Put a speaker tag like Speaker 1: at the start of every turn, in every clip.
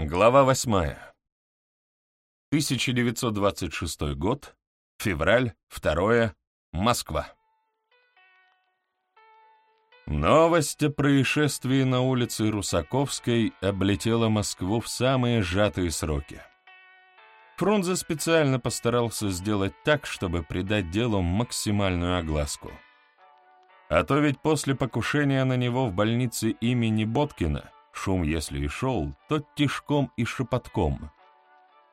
Speaker 1: Глава 8. 1926 год, февраль, 2 Москва. Новость о происшествии на улице Русаковской облетела Москву в самые сжатые сроки. Фрунзе специально постарался сделать так, чтобы придать делу максимальную огласку. А то ведь после покушения на него в больнице имени Боткина шум, если и шел, то тишком и шепотком,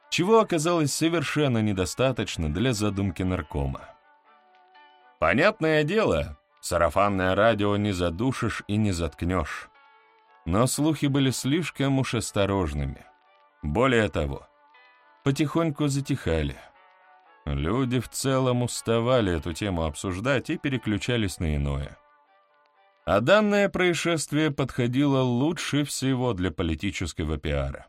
Speaker 1: чего оказалось совершенно недостаточно для задумки наркома. Понятное дело, сарафанное радио не задушишь и не заткнешь. Но слухи были слишком уж осторожными. Более того, потихоньку затихали. Люди в целом уставали эту тему обсуждать и переключались на иное. А данное происшествие подходило лучше всего для политического пиара.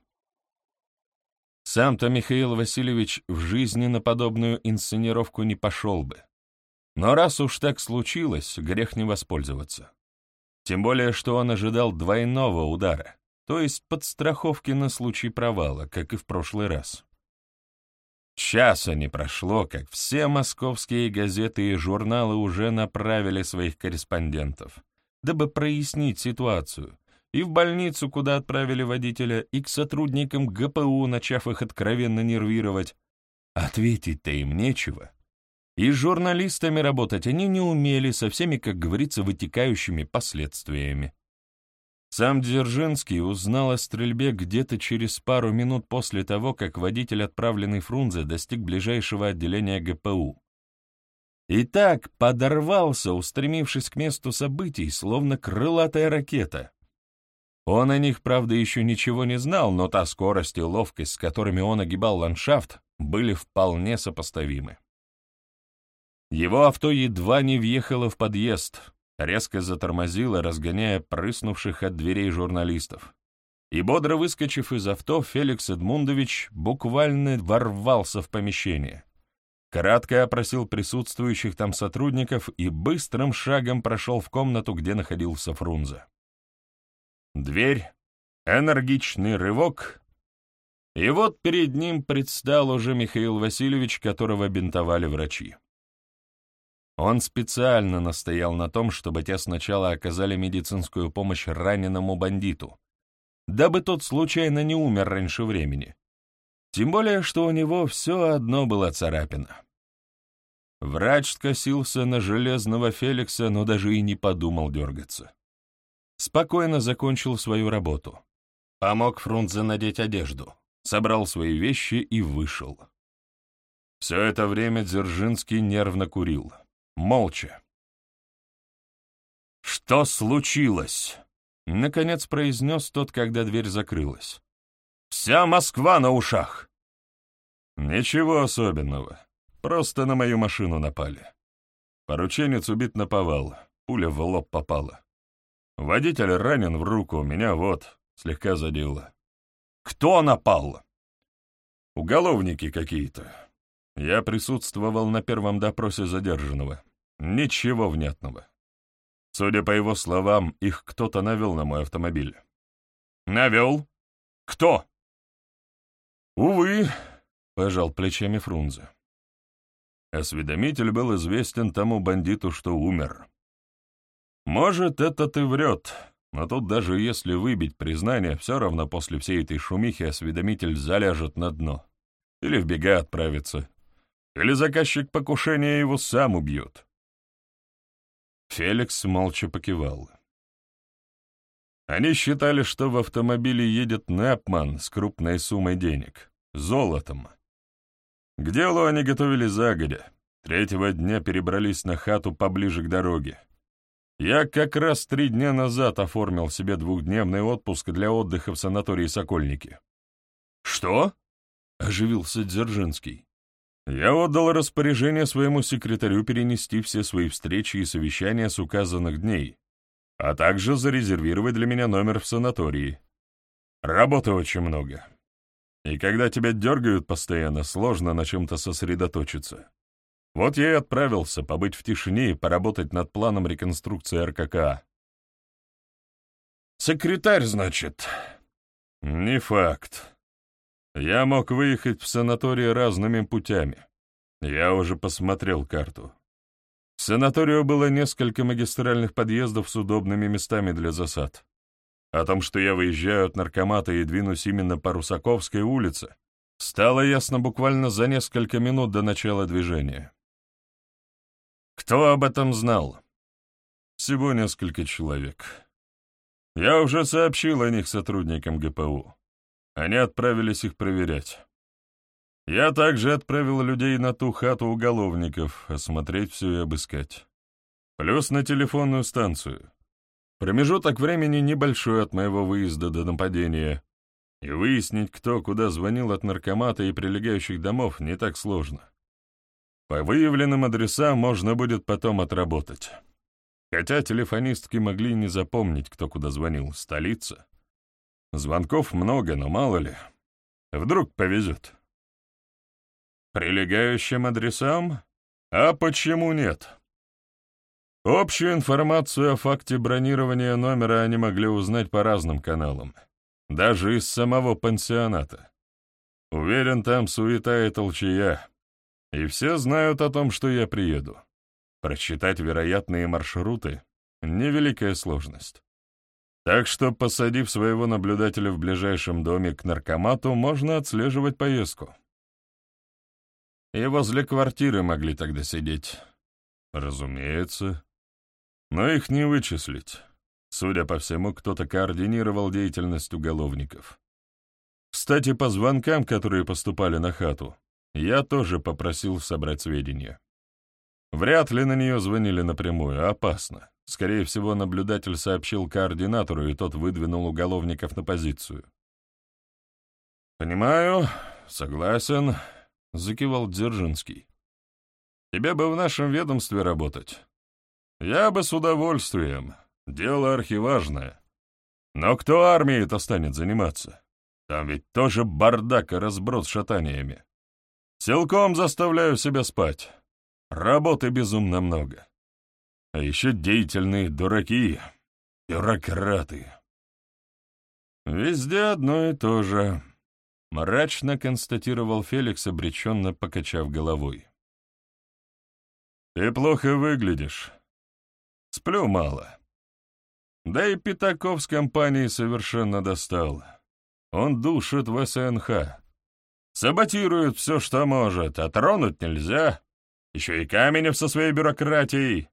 Speaker 1: Сам-то Михаил Васильевич в жизни на подобную инсценировку не пошел бы. Но раз уж так случилось, грех не воспользоваться. Тем более, что он ожидал двойного удара, то есть подстраховки на случай провала, как и в прошлый раз. Часа не прошло, как все московские газеты и журналы уже направили своих корреспондентов, дабы прояснить ситуацию, и в больницу, куда отправили водителя, и к сотрудникам ГПУ, начав их откровенно нервировать. Ответить-то им нечего. И журналистами работать они не умели со всеми, как говорится, вытекающими последствиями. Сам Дзержинский узнал о стрельбе где-то через пару минут после того, как водитель, отправленный Фрунзе, достиг ближайшего отделения ГПУ. И так подорвался, устремившись к месту событий, словно крылатая ракета. Он о них, правда, еще ничего не знал, но та скорость и ловкость, с которыми он огибал ландшафт, были вполне сопоставимы. Его авто едва не въехало в подъезд, резко затормозило, разгоняя прыснувших от дверей журналистов. И бодро выскочив из авто, Феликс Эдмундович буквально ворвался в помещение. Кратко опросил присутствующих там сотрудников и быстрым шагом прошел в комнату, где находился Фрунзе. Дверь, энергичный рывок, и вот перед ним предстал уже Михаил Васильевич, которого бинтовали врачи. Он специально настоял на том, чтобы те сначала оказали медицинскую помощь раненому бандиту, дабы тот случайно не умер раньше времени. Тем более, что у него все одно была царапина. Врач скосился на железного Феликса, но даже и не подумал дергаться спокойно закончил свою работу. Помог Фрунзе надеть одежду, собрал свои вещи и вышел. Все это время Дзержинский нервно курил. Молча. «Что случилось?» — наконец произнес тот, когда дверь закрылась. «Вся Москва на ушах!» «Ничего особенного. Просто на мою машину напали. Порученец убит на повал, пуля в лоб попала. Водитель ранен в руку, меня вот, слегка задело. Кто напал? Уголовники какие-то. Я присутствовал на первом допросе задержанного. Ничего внятного. Судя по его словам, их кто-то навел на мой автомобиль. Навел? Кто? Увы, пожал плечами Фрунзе. Осведомитель был известен тому бандиту, что умер. Может, этот и врет, но тут даже если выбить признание, все равно после всей этой шумихи осведомитель заляжет на дно. Или в бега отправится. Или заказчик покушения его сам убьет. Феликс молча покивал. Они считали, что в автомобиле едет Непман с крупной суммой денег, золотом. К делу они готовили загодя. Третьего дня перебрались на хату поближе к дороге. Я как раз три дня назад оформил себе двухдневный отпуск для отдыха в санатории «Сокольники». «Что?» — оживился Дзержинский. «Я отдал распоряжение своему секретарю перенести все свои встречи и совещания с указанных дней, а также зарезервировать для меня номер в санатории. Работы очень много. И когда тебя дергают постоянно, сложно на чем-то сосредоточиться. Вот я и отправился побыть в тишине и поработать над планом реконструкции РККА. «Секретарь, значит?» Не факт. Я мог выехать в санаторий разными путями. Я уже посмотрел карту. К санаторию было несколько магистральных подъездов с удобными местами для засад. О том, что я выезжаю от наркомата и двинусь именно по Русаковской улице, стало ясно буквально за несколько минут до начала движения. Кто об этом знал? Всего несколько человек. Я уже сообщил о них сотрудникам ГПУ. Они отправились их проверять. Я также отправил людей на ту хату уголовников, осмотреть все и обыскать. Плюс на телефонную станцию. Промежуток времени небольшой от моего выезда до нападения, и выяснить, кто куда звонил от наркомата и прилегающих домов, не так сложно. По выявленным адресам можно будет потом отработать. Хотя телефонистки могли не запомнить, кто куда звонил. Столица. Звонков много, но мало ли. Вдруг повезет. Прилегающим адресам? А почему нет? Общую информацию о факте бронирования номера они могли узнать по разным каналам, даже из самого пансионата. Уверен, там суета и толчая, и все знают о том, что я приеду. Просчитать вероятные маршруты — невеликая сложность. Так что, посадив своего наблюдателя в ближайшем доме к наркомату, можно отслеживать поездку. И возле квартиры могли тогда сидеть. Разумеется. Но их не вычислить. Судя по всему, кто-то координировал деятельность уголовников. Кстати, по звонкам, которые поступали на хату, я тоже попросил собрать сведения. Вряд ли на нее звонили напрямую, опасно. Скорее всего, наблюдатель сообщил координатору, и тот выдвинул уголовников на позицию. «Понимаю, согласен», — закивал Дзержинский. «Тебе бы в нашем ведомстве работать. Я бы с удовольствием. Дело архиважное. Но кто армией-то станет заниматься? Там ведь тоже бардак и разброд с шатаниями. Силком заставляю себя спать. Работы безумно много. А еще деятельные дураки, бюрократы. Везде одно и то же. Мрачно констатировал Феликс, обреченно покачав головой. «Ты плохо выглядишь. Сплю мало. Да и Пятаков с компанией совершенно достал. Он душит в СНХ. Саботирует все, что может, а тронуть нельзя. Еще и Каменев со своей бюрократией.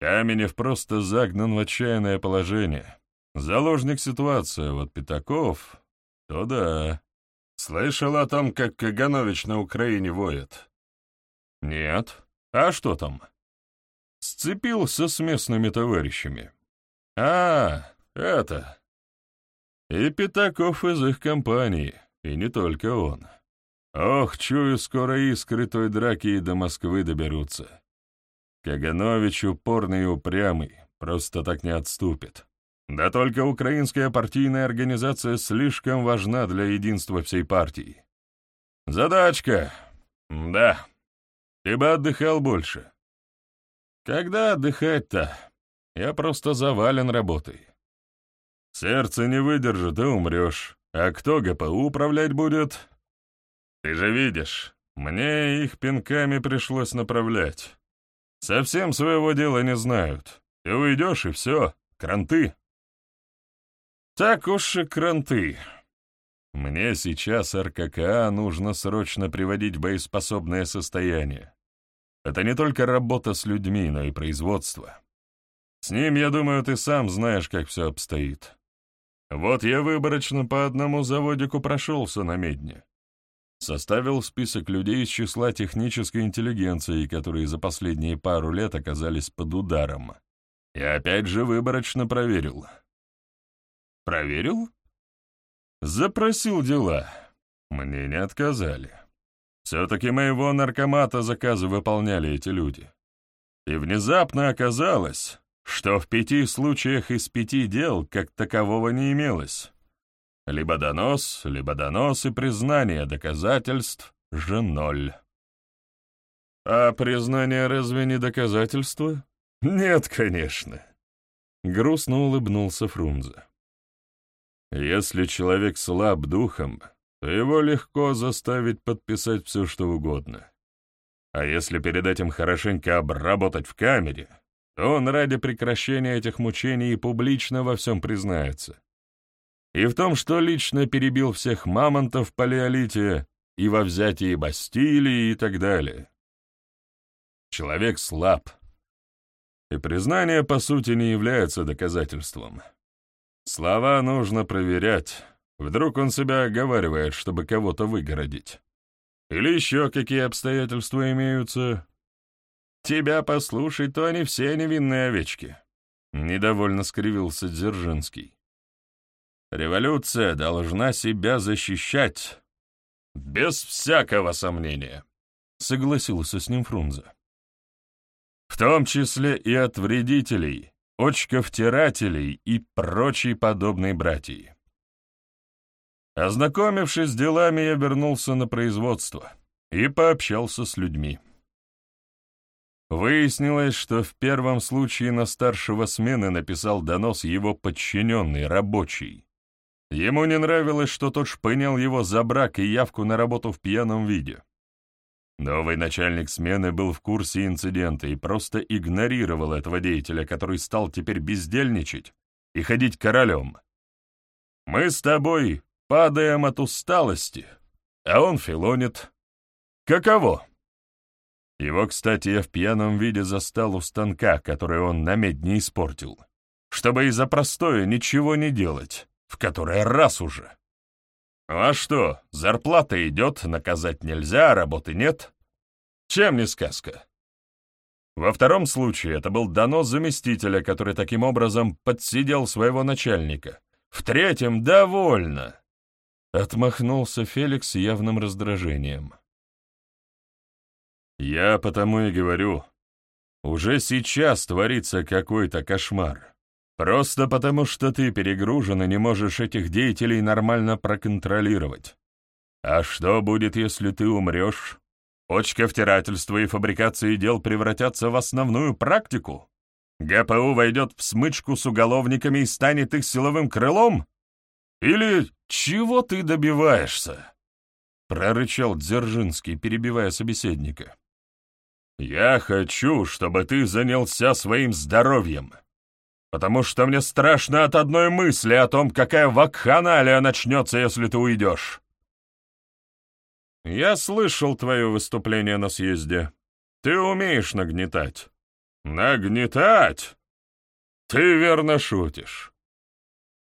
Speaker 1: Каменев просто загнан в отчаянное положение. Заложник ситуации, вот Пятаков, то да. Слышал о том, как Каганович на Украине воет? Нет. А что там? Сцепился с местными товарищами. А, это. И Пятаков из их компании. И не только он. Ох, чую, скоро искры той драки и до Москвы доберутся. Каганович упорный и упрямый, просто так не отступит. Да только украинская партийная организация слишком важна для единства всей партии. Задачка. Да. Ты бы отдыхал больше. Когда отдыхать-то? Я просто завален работой. Сердце не выдержит, и умрешь. А кто ГПУ управлять будет? Ты же видишь, мне их пинками пришлось направлять. Совсем своего дела не знают. Ты уйдешь, и все, кранты. Так уж и кранты. Мне сейчас РККА нужно срочно приводить в боеспособное состояние. Это не только работа с людьми, но и производство. С ним, я думаю, ты сам знаешь, как все обстоит. Вот я выборочно по одному заводику прошелся на медне. Составил список людей из числа технической интеллигенции, которые за последние пару лет оказались под ударом. И опять же выборочно проверил. Проверил? Запросил дела. Мне не отказали. Все-таки моего наркомата заказы выполняли эти люди. И внезапно оказалось, что в пяти случаях из пяти дел как такового не имелось. Либо донос, либо донос и признание доказательств же ноль. А признание разве не доказательство? Нет, конечно. Грустно улыбнулся Фрунзе. Если человек слаб духом, его легко заставить подписать все, что угодно. А если перед этим хорошенько обработать в камере, то он ради прекращения этих мучений публично во всем признается. И в том, что лично перебил всех мамонтов в палеолите, и во взятии Бастилии и так далее. Человек слаб, и признание, по сути, не является доказательством. Слова нужно проверять. Вдруг он себя оговаривает, чтобы кого-то выгородить. Или еще какие обстоятельства имеются. Тебя послушать, то они все невинные овечки. Недовольно скривился Дзержинский. Революция должна себя защищать. Без всякого сомнения, согласился с ним Фрунзе. В том числе и от вредителей, очковтирателей и прочей подобной братьи. Ознакомившись с делами, я вернулся на производство и пообщался с людьми. Выяснилось, что в первом случае на старшего смены написал донос его подчиненный, рабочий. Ему не нравилось, что тот шпынял его за брак и явку на работу в пьяном виде. Новый начальник смены был в курсе инцидента и просто игнорировал этого деятеля, который стал теперь бездельничать и ходить королем. Мы с тобой падаем от усталости, а он филонит. Каково? Его, кстати, я в пьяном виде застал у станка, который он на медь не испортил, чтобы из-за простое ничего не делать, в который раз уже. А что, зарплата идет, наказать нельзя, а работы нет? Чем не сказка? Во втором случае это был донос заместителя, который таким образом подсидел своего начальника. В третьем — довольно. Отмахнулся Феликс с явным раздражением. Я потому и говорю, уже сейчас творится какой-то кошмар. Просто потому, что ты перегружен и не можешь этих деятелей нормально проконтролировать. А что будет, если ты умрешь? Очковтирательство и фабрикации дел превратятся в основную практику? ГПУ войдет в смычку с уголовниками и станет их силовым крылом? Или чего ты добиваешься? Прорычал Дзержинский, перебивая собеседника. «Я хочу, чтобы ты занялся своим здоровьем потому что мне страшно от одной мысли о том, какая вакханалия начнется, если ты уйдешь. Я слышал твое выступление на съезде. Ты умеешь нагнетать. Нагнетать? Ты верно шутишь.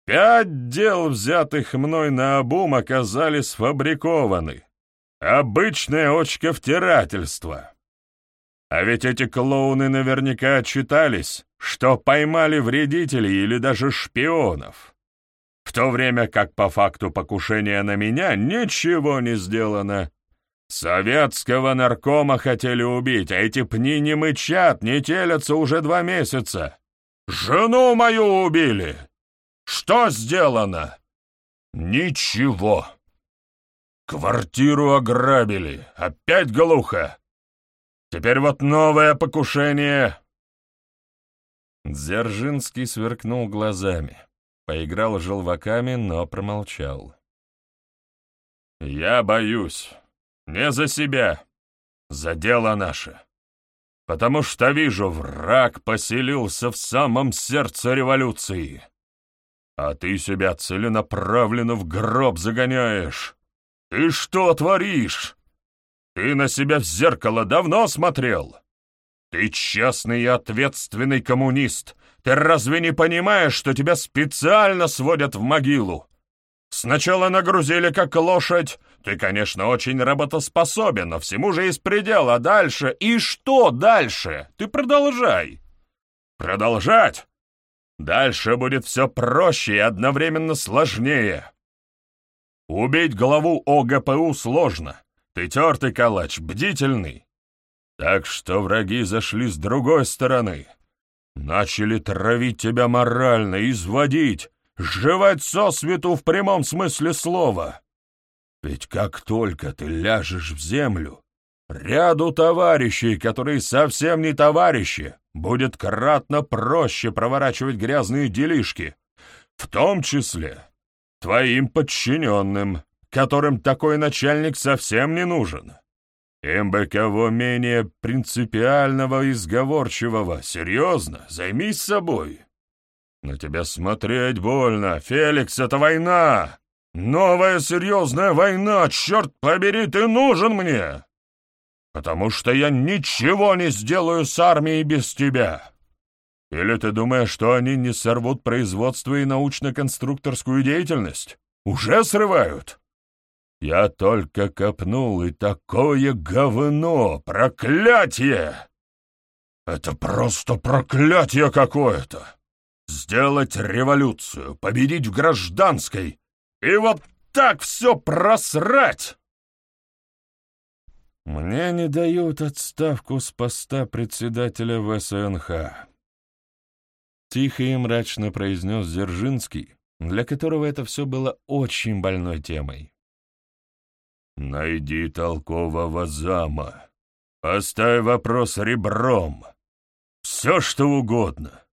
Speaker 1: Пять дел, взятых мной на обум, оказались сфабрикованы. Обычное очковтирательство. А ведь эти клоуны наверняка отчитались, что поймали вредителей или даже шпионов. В то время как по факту покушения на меня ничего не сделано. Советского наркома хотели убить, а эти пни не мычат, не телятся уже два месяца. Жену мою убили. Что сделано? Ничего. Квартиру ограбили. Опять глухо. Теперь вот новое покушение. Дзержинский сверкнул глазами, поиграл желваками, но промолчал. «Я боюсь. Не за себя. За дело наше. Потому что вижу, враг поселился в самом сердце революции. А ты себя целенаправленно в гроб загоняешь. Ты что творишь? Ты на себя в зеркало давно смотрел?» Ты честный и ответственный коммунист. Ты разве не понимаешь, что тебя специально сводят в могилу? Сначала нагрузили как лошадь. Ты, конечно, очень работоспособен, но всему же есть предел, а дальше... И что дальше? Ты продолжай. Продолжать? Дальше будет все проще и одновременно сложнее. Убить главу ОГПУ сложно. Ты тертый калач, бдительный. Так что враги зашли с другой стороны. Начали травить тебя морально, изводить, сживать сосвету в прямом смысле слова. Ведь как только ты ляжешь в землю, ряду товарищей, которые совсем не товарищи, будет кратно проще проворачивать грязные делишки, в том числе твоим подчиненным, которым такой начальник совсем не нужен. Им бы кого менее принципиального и сговорчивого. Серьезно, займись собой. На тебя смотреть больно. Феликс, это война. Новая серьезная война, черт побери, ты нужен мне. Потому что я ничего не сделаю с армией без тебя. Или ты думаешь, что они не сорвут производство и научно-конструкторскую деятельность? Уже срывают? Я только копнул, и такое говно! Проклятие! Это просто проклятие какое-то! Сделать революцию, победить в гражданской и вот так все просрать! Мне не дают отставку с поста председателя ВСНХ. Тихо и мрачно произнес Дзержинский, для которого это все было очень больной темой. «Найди толкового зама. Поставь вопрос ребром. Все, что угодно.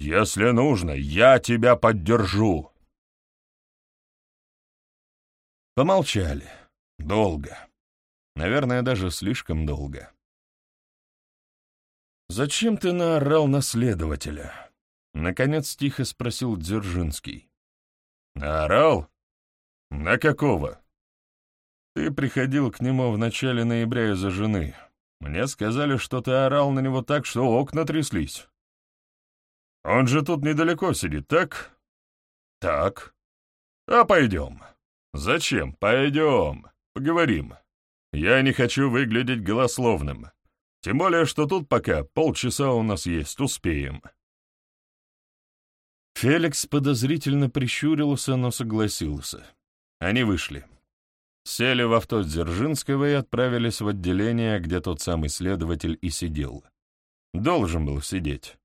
Speaker 1: Если нужно, я тебя поддержу». Помолчали. Долго. Наверное, даже слишком долго. «Зачем ты наорал на следователя?» Наконец тихо спросил Дзержинский. «Наорал? На какого?» «Ты приходил к нему в начале ноября из-за жены. Мне сказали, что ты орал на него так, что окна тряслись. Он же тут недалеко сидит, так?» «Так. А пойдем. Зачем? Пойдем. Поговорим. Я не хочу выглядеть голословным. Тем более, что тут пока полчаса у нас есть, успеем». Феликс подозрительно прищурился, но согласился. Они вышли. Сели в авто Дзержинского и отправились в отделение, где тот самый следователь и сидел. Должен был сидеть.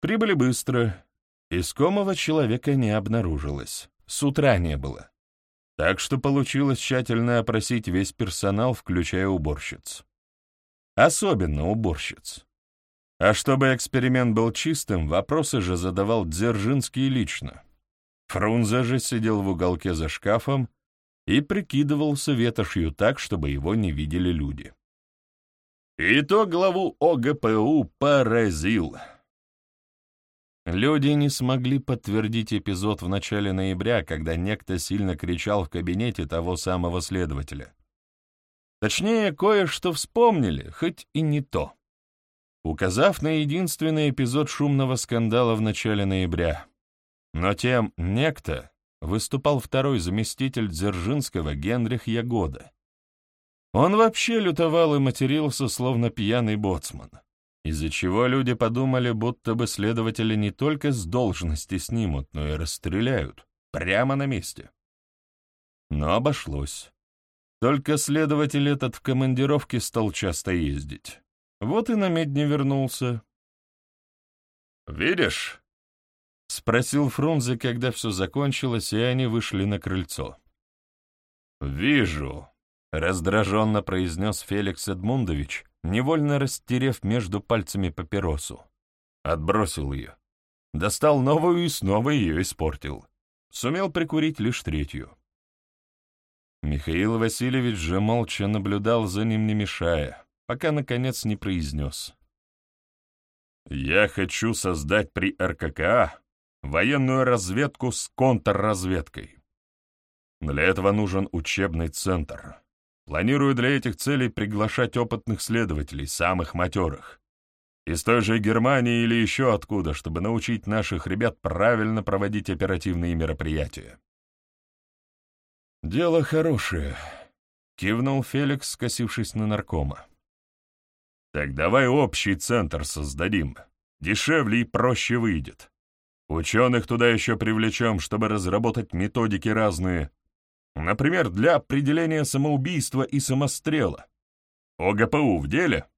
Speaker 1: Прибыли быстро. Искомого человека не обнаружилось. С утра не было. Так что получилось тщательно опросить весь персонал, включая уборщиц. Особенно уборщиц. А чтобы эксперимент был чистым, вопросы же задавал Дзержинский лично. Фрунзе же сидел в уголке за шкафом и прикидывался ветошью так, чтобы его не видели люди. И то главу ОГПУ поразил. Люди не смогли подтвердить эпизод в начале ноября, когда некто сильно кричал в кабинете того самого следователя. Точнее, кое-что вспомнили, хоть и не то указав на единственный эпизод шумного скандала в начале ноября. Но тем некто выступал второй заместитель Дзержинского Генрих Ягода. Он вообще лютовал и матерился, словно пьяный боцман, из-за чего люди подумали, будто бы следователи не только с должности снимут, но и расстреляют, прямо на месте. Но обошлось. Только следователь этот в командировке стал часто ездить. Вот и на медне вернулся. «Видишь?» — спросил Фрунзе, когда все закончилось, и они вышли на крыльцо. «Вижу», — раздраженно произнес Феликс Эдмундович, невольно растерев между пальцами папиросу. Отбросил ее. Достал новую и снова ее испортил. Сумел прикурить лишь третью. Михаил Васильевич же молча наблюдал за ним, не мешая пока, наконец, не произнес. «Я хочу создать при РККА военную разведку с контрразведкой. Для этого нужен учебный центр. Планирую для этих целей приглашать опытных следователей, самых матерых. Из той же Германии или еще откуда, чтобы научить наших ребят правильно проводить оперативные мероприятия. «Дело хорошее», — кивнул Феликс, скосившись на наркома. Так давай общий центр создадим. Дешевле и проще выйдет. Ученых туда еще привлечем, чтобы разработать методики разные. Например, для определения самоубийства и самострела. ОГПУ в деле?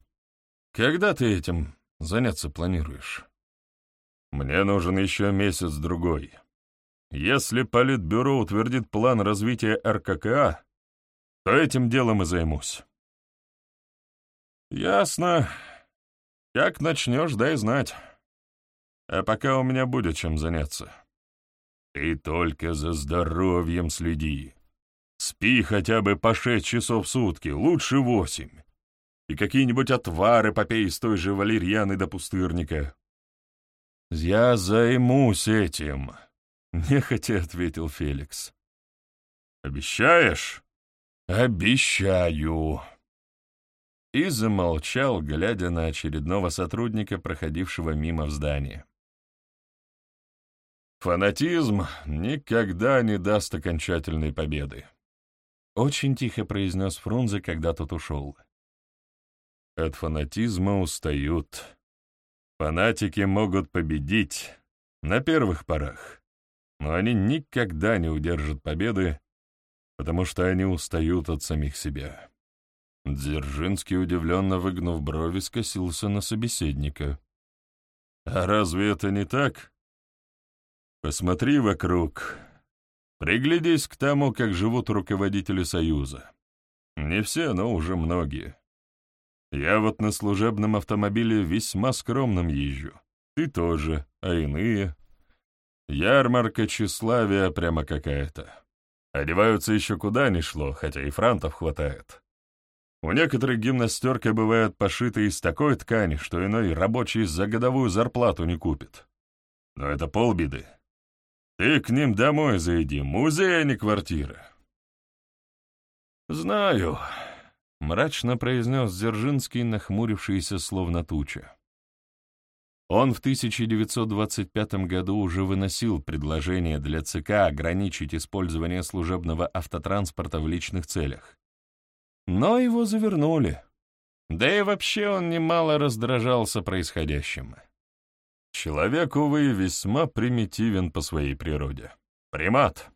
Speaker 1: Когда ты этим заняться планируешь? Мне нужен еще месяц-другой. Если Политбюро утвердит план развития РККА, то этим делом и займусь. «Ясно. Как начнешь, дай знать. А пока у меня будет чем заняться. Ты только за здоровьем следи. Спи хотя бы по шесть часов в сутки, лучше восемь. И какие-нибудь отвары попей из той же валерьяны до пустырника. Я займусь этим, — нехотя ответил Феликс. Обещаешь? Обещаю. И замолчал, глядя на очередного сотрудника, проходившего мимо в здании. Фанатизм никогда не даст окончательной победы. Очень тихо произнес Фрунзе, когда тот ушел. От фанатизма устают. Фанатики могут победить на первых порах, но они никогда не удержат победы, потому что они устают от самих себя. Дзержинский, удивленно выгнув брови, скосился на собеседника. «А разве это не так? Посмотри вокруг. Приглядись к тому, как живут руководители Союза. Не все, но уже многие. Я вот на служебном автомобиле весьма скромном езжу. Ты тоже, а иные. Ярмарка тщеславия прямо какая-то. Одеваются еще куда ни шло, хотя и франтов хватает. У некоторых гимнастерка бывает пошита из такой ткани, что иной рабочий за годовую зарплату не купит. Но это полбеды. Ты к ним домой зайди, музей, а не квартира. Знаю, — мрачно произнес Дзержинский, нахмурившийся словно туча. Он в 1925 году уже выносил предложение для ЦК ограничить использование служебного автотранспорта в личных целях. Но его завернули. Да и вообще он немало раздражался происходящим. Человек, увы, весьма примитивен по своей природе. Примат.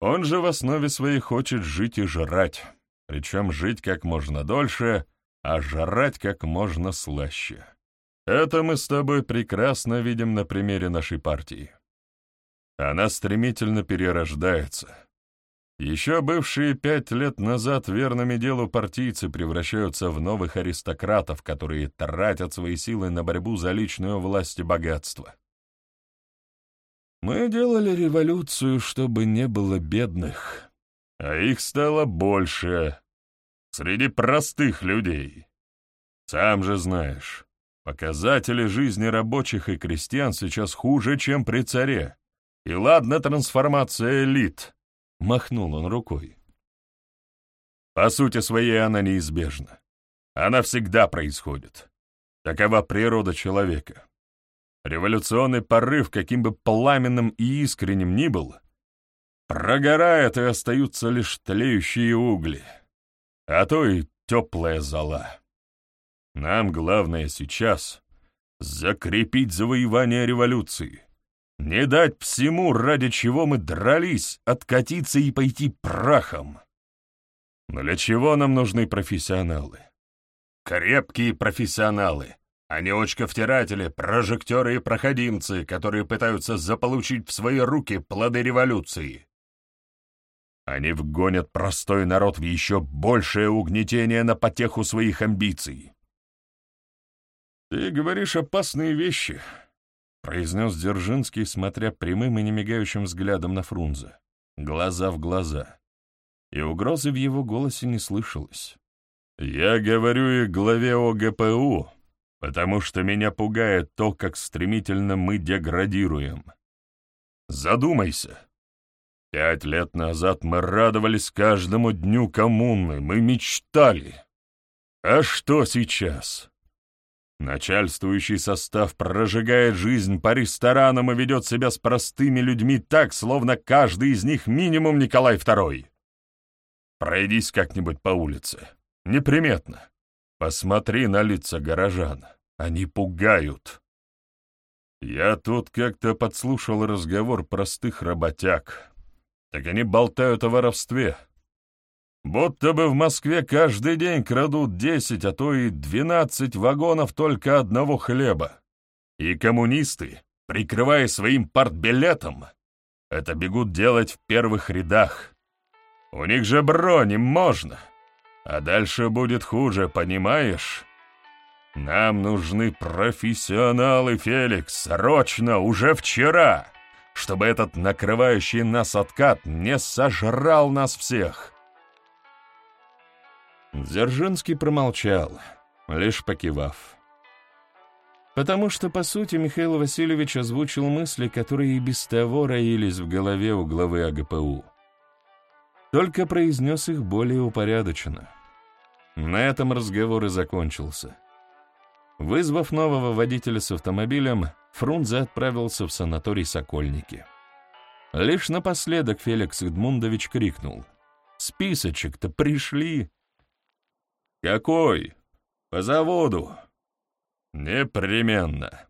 Speaker 1: Он же в основе своей хочет жить и жрать, причем жить как можно дольше, а жрать как можно слаще. Это мы с тобой прекрасно видим на примере нашей партии. Она стремительно перерождается. Еще бывшие пять лет назад верными делу партийцы превращаются в новых аристократов, которые тратят свои силы на борьбу за личную власть и богатство. Мы делали революцию, чтобы не было бедных, а их стало больше среди простых людей. Сам же знаешь, показатели жизни рабочих и крестьян сейчас хуже, чем при царе. И ладно трансформация элит — Махнул он рукой. По сути своей она неизбежна. Она всегда происходит. Такова природа человека. Революционный порыв, каким бы пламенным и искренним ни был, прогорает и остаются лишь тлеющие угли, а то и теплая зола. Нам главное сейчас — закрепить завоевание революции, не дать всему, ради чего мы дрались, откатиться и пойти прахом. Но для чего нам нужны профессионалы? Крепкие профессионалы, а не очковтиратели, прожектеры и проходимцы, которые пытаются заполучить в свои руки плоды революции. Они вгонят простой народ в еще большее угнетение на потеху своих амбиций. Ты говоришь опасные вещи, произнес Дзержинский, смотря прямым и немигающим взглядом на Фрунзе, глаза в глаза. И угрозы в его голосе не слышалось. «Я говорю и главе ОГПУ, потому что меня пугает то, как стремительно мы деградируем. Задумайся. Пять лет назад мы радовались каждому дню коммуны, мы мечтали. А что сейчас? Начальствующий состав прожигает жизнь по ресторанам и ведет себя с простыми людьми так, словно каждый из них минимум Николай II. Пройдись как-нибудь по улице. Неприметно. Посмотри на лица горожан. Они пугают. Я тут как-то подслушал разговор простых работяг. Так они болтают о воровстве. Будто бы в Москве каждый день крадут десять, а то и двенадцать вагонов только одного хлеба. И коммунисты, прикрывая своим партбилетом, это бегут делать в первых рядах. У них же брони можно. А дальше будет хуже, понимаешь? Нам нужны профессионалы, Феликс, срочно, уже вчера. чтобы этот накрывающий нас откат не сожрал нас всех. Дзержинский промолчал, лишь покивав. Потому что, по сути, Михаил Васильевич озвучил мысли, которые и без того роились в голове у главы АГПУ. Только произнес их более упорядоченно. На этом разговор и закончился. Вызвав нового водителя с автомобилем, Фрунзе отправился в санаторий «Сокольники». Лишь напоследок Феликс Эдмундович крикнул. «Списочек-то пришли!» «Какой? По заводу!» «Непременно!»